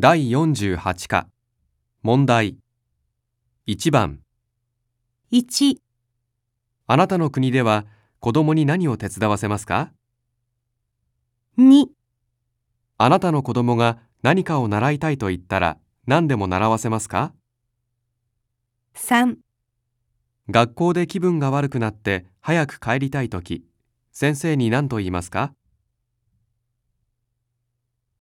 第48課。問題。1番。1、あなたの国では子供に何を手伝わせますか？2、あなたの子供が何かを習いたいと言ったら何でも習わせますか？3、学校で気分が悪くなって早く帰りたいとき先生に何と言いますか？